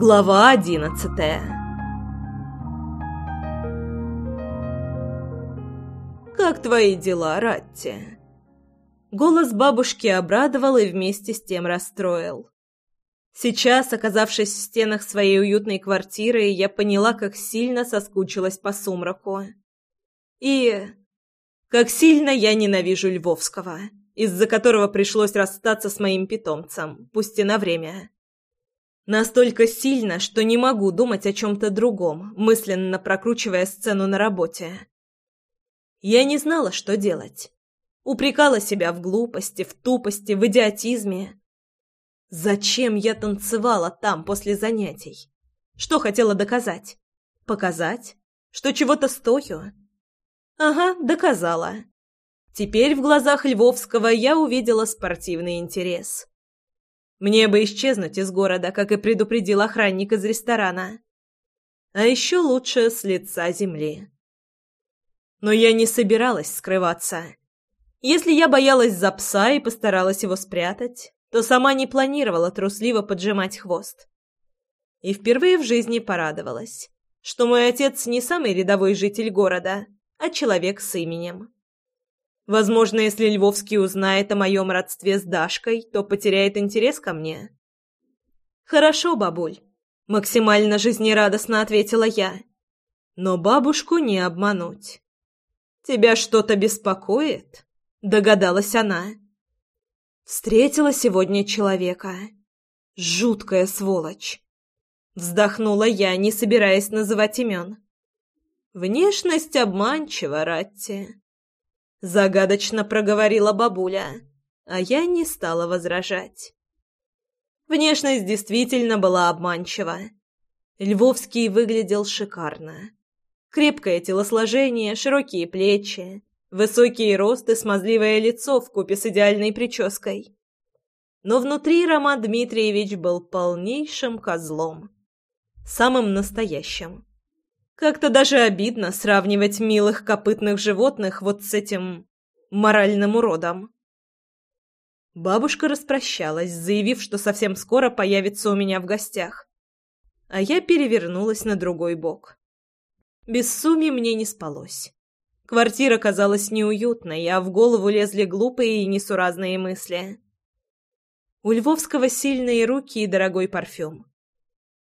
Глава одиннадцатая «Как твои дела, Ратти?» Голос бабушки обрадовал и вместе с тем расстроил. Сейчас, оказавшись в стенах своей уютной квартиры, я поняла, как сильно соскучилась по сумраку. И как сильно я ненавижу Львовского, из-за которого пришлось расстаться с моим питомцем, пусть и на время. Настолько сильно, что не могу думать о чем-то другом, мысленно прокручивая сцену на работе. Я не знала, что делать. Упрекала себя в глупости, в тупости, в идиотизме. Зачем я танцевала там после занятий? Что хотела доказать? Показать? Что чего-то стою? Ага, доказала. Теперь в глазах Львовского я увидела спортивный интерес. Мне бы исчезнуть из города, как и предупредил охранник из ресторана. А еще лучше с лица земли. Но я не собиралась скрываться. Если я боялась за пса и постаралась его спрятать, то сама не планировала трусливо поджимать хвост. И впервые в жизни порадовалась, что мой отец не самый рядовой житель города, а человек с именем. Возможно, если Львовский узнает о моем родстве с Дашкой, то потеряет интерес ко мне. «Хорошо, бабуль», — максимально жизнерадостно ответила я. «Но бабушку не обмануть». «Тебя что-то беспокоит?» — догадалась она. «Встретила сегодня человека. Жуткая сволочь». Вздохнула я, не собираясь называть имен. «Внешность обманчива, Ратти. Загадочно проговорила бабуля, а я не стала возражать. Внешность действительно была обманчива. Львовский выглядел шикарно. Крепкое телосложение, широкие плечи, высокий рост и смазливое лицо в купе с идеальной прической. Но внутри Роман Дмитриевич был полнейшим козлом. Самым настоящим. Как-то даже обидно сравнивать милых копытных животных вот с этим моральным уродом. Бабушка распрощалась, заявив, что совсем скоро появится у меня в гостях. А я перевернулась на другой бок. Без суми мне не спалось. Квартира казалась неуютной, а в голову лезли глупые и несуразные мысли. У Львовского сильные руки и дорогой парфюм.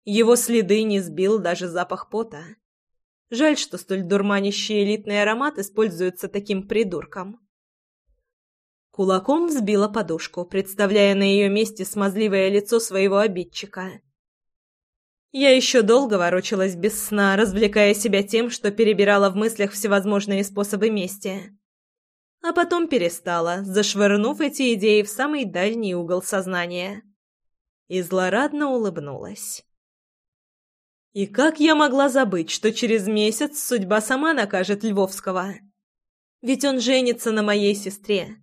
Его следы не сбил даже запах пота. Жаль, что столь дурманящий элитный аромат используется таким придурком. Кулаком взбила подушку, представляя на ее месте смазливое лицо своего обидчика. Я еще долго ворочалась без сна, развлекая себя тем, что перебирала в мыслях всевозможные способы мести. А потом перестала, зашвырнув эти идеи в самый дальний угол сознания. И злорадно улыбнулась. И как я могла забыть, что через месяц судьба сама накажет Львовского? Ведь он женится на моей сестре.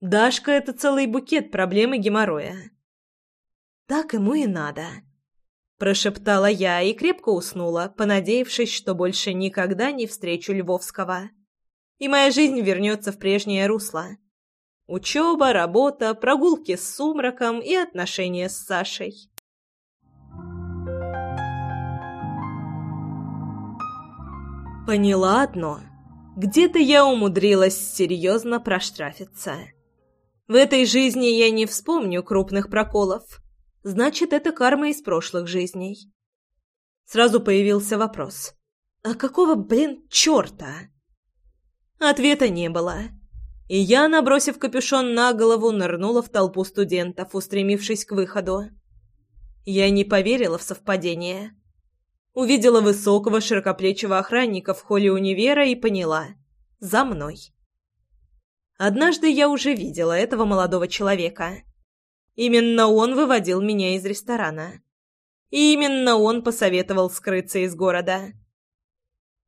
Дашка — это целый букет проблем и геморроя. «Так ему и надо», — прошептала я и крепко уснула, понадеявшись, что больше никогда не встречу Львовского. И моя жизнь вернется в прежнее русло. Учеба, работа, прогулки с сумраком и отношения с Сашей. Поняла одно. Где-то я умудрилась серьезно проштрафиться. В этой жизни я не вспомню крупных проколов. Значит, это карма из прошлых жизней. Сразу появился вопрос. А какого, блин, черта? Ответа не было. И я, набросив капюшон на голову, нырнула в толпу студентов, устремившись к выходу. Я не поверила в совпадение увидела высокого широкоплечего охранника в холле универа и поняла — за мной. Однажды я уже видела этого молодого человека. Именно он выводил меня из ресторана. И именно он посоветовал скрыться из города.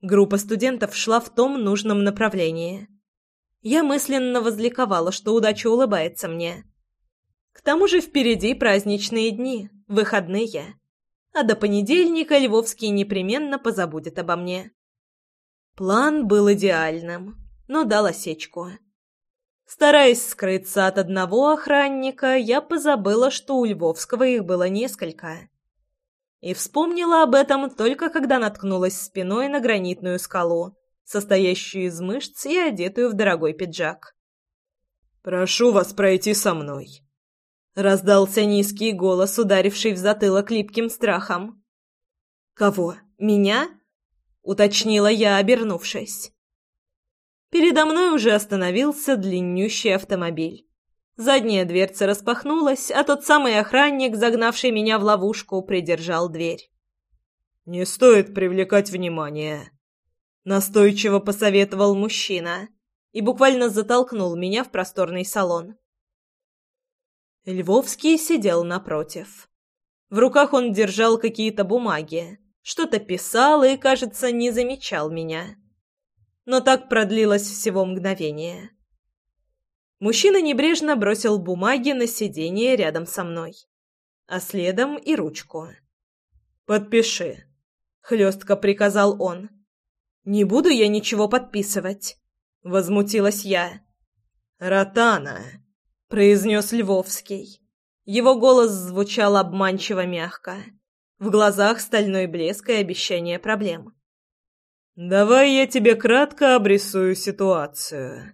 Группа студентов шла в том нужном направлении. Я мысленно возликовала, что удача улыбается мне. К тому же впереди праздничные дни, выходные а до понедельника Львовский непременно позабудет обо мне. План был идеальным, но дал осечку. Стараясь скрыться от одного охранника, я позабыла, что у Львовского их было несколько. И вспомнила об этом только когда наткнулась спиной на гранитную скалу, состоящую из мышц и одетую в дорогой пиджак. «Прошу вас пройти со мной», — раздался низкий голос, ударивший в затылок липким страхом. «Кого? Меня?» — уточнила я, обернувшись. Передо мной уже остановился длиннющий автомобиль. Задняя дверца распахнулась, а тот самый охранник, загнавший меня в ловушку, придержал дверь. «Не стоит привлекать внимание», — настойчиво посоветовал мужчина и буквально затолкнул меня в просторный салон. Львовский сидел напротив. В руках он держал какие-то бумаги, что-то писал и, кажется, не замечал меня но так продлилось всего мгновение. Мужчина небрежно бросил бумаги на сиденье рядом со мной, а следом и ручку. «Подпиши», — хлестко приказал он. «Не буду я ничего подписывать», — возмутилась я. «Ротана», — произнес Львовский. Его голос звучал обманчиво мягко. В глазах стальной блеск и обещание проблем. «Давай я тебе кратко обрисую ситуацию».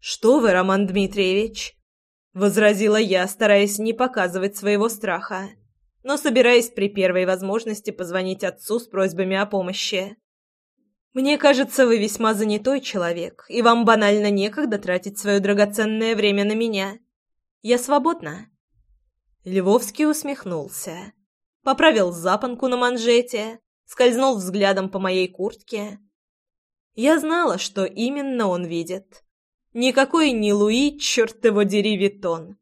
«Что вы, Роман Дмитриевич?» — возразила я, стараясь не показывать своего страха, но собираясь при первой возможности позвонить отцу с просьбами о помощи. «Мне кажется, вы весьма занятой человек, и вам банально некогда тратить свое драгоценное время на меня. Я свободна». Львовский усмехнулся, поправил запонку на манжете скользнул взглядом по моей куртке. Я знала, что именно он видит. Никакой не Луи, черт его дери, Виттон.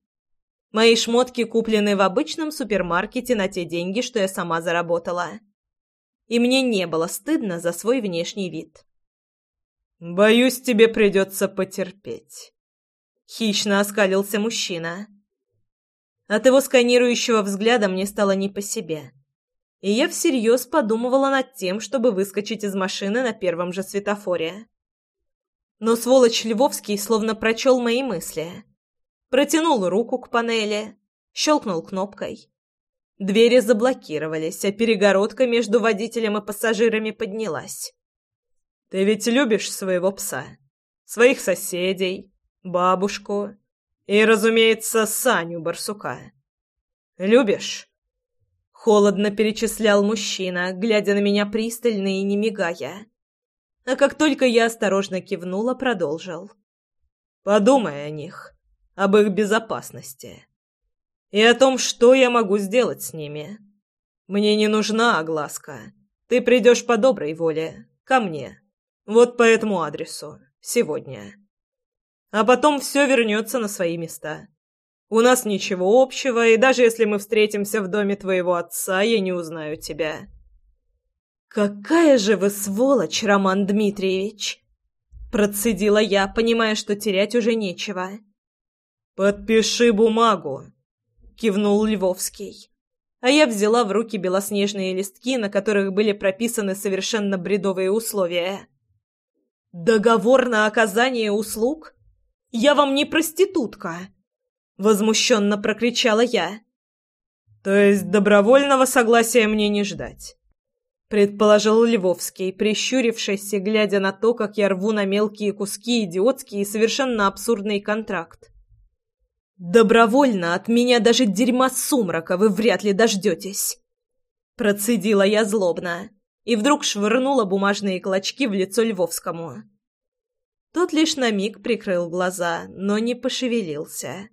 Мои шмотки куплены в обычном супермаркете на те деньги, что я сама заработала. И мне не было стыдно за свой внешний вид. «Боюсь, тебе придется потерпеть», — хищно оскалился мужчина. От его сканирующего взгляда мне стало не по себе и я всерьез подумывала над тем, чтобы выскочить из машины на первом же светофоре. Но сволочь Львовский словно прочел мои мысли. Протянул руку к панели, щелкнул кнопкой. Двери заблокировались, а перегородка между водителем и пассажирами поднялась. «Ты ведь любишь своего пса, своих соседей, бабушку и, разумеется, Саню Барсука. Любишь?» Холодно перечислял мужчина, глядя на меня пристально и не мигая. А как только я осторожно кивнула, продолжил. «Подумай о них, об их безопасности. И о том, что я могу сделать с ними. Мне не нужна огласка. Ты придешь по доброй воле, ко мне. Вот по этому адресу, сегодня. А потом все вернется на свои места. У нас ничего общего, и даже если мы встретимся в доме твоего отца, я не узнаю тебя». «Какая же вы сволочь, Роман Дмитриевич!» Процедила я, понимая, что терять уже нечего. «Подпиши бумагу!» — кивнул Львовский. А я взяла в руки белоснежные листки, на которых были прописаны совершенно бредовые условия. «Договор на оказание услуг? Я вам не проститутка!» Возмущенно прокричала я. «То есть добровольного согласия мне не ждать?» Предположил Львовский, прищурившись и глядя на то, как я рву на мелкие куски идиотский и совершенно абсурдный контракт. «Добровольно от меня даже дерьма сумрака вы вряд ли дождетесь!» Процедила я злобно и вдруг швырнула бумажные клочки в лицо Львовскому. Тот лишь на миг прикрыл глаза, но не пошевелился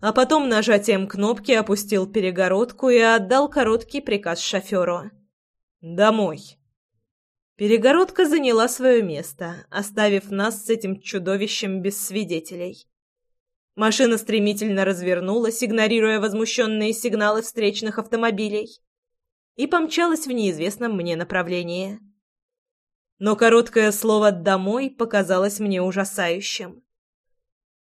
а потом нажатием кнопки опустил перегородку и отдал короткий приказ шоферу. «Домой». Перегородка заняла свое место, оставив нас с этим чудовищем без свидетелей. Машина стремительно развернулась, игнорируя возмущенные сигналы встречных автомобилей, и помчалась в неизвестном мне направлении. Но короткое слово «домой» показалось мне ужасающим.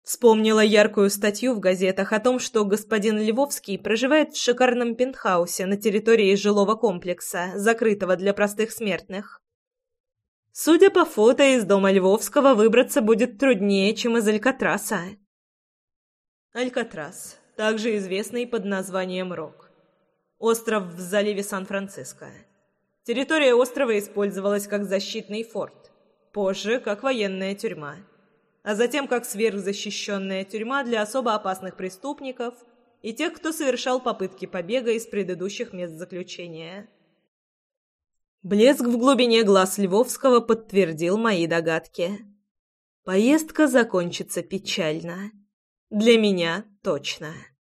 Вспомнила яркую статью в газетах о том, что господин Львовский проживает в шикарном пентхаусе на территории жилого комплекса, закрытого для простых смертных. Судя по фото, из дома Львовского выбраться будет труднее, чем из Алькатраса. Алькатрас, также известный под названием Рок. Остров в заливе Сан-Франциско. Территория острова использовалась как защитный форт, позже как военная тюрьма, а затем как сверхзащищенная тюрьма для особо опасных преступников и тех, кто совершал попытки побега из предыдущих мест заключения. Блеск в глубине глаз Львовского подтвердил мои догадки. Поездка закончится печально. Для меня точно.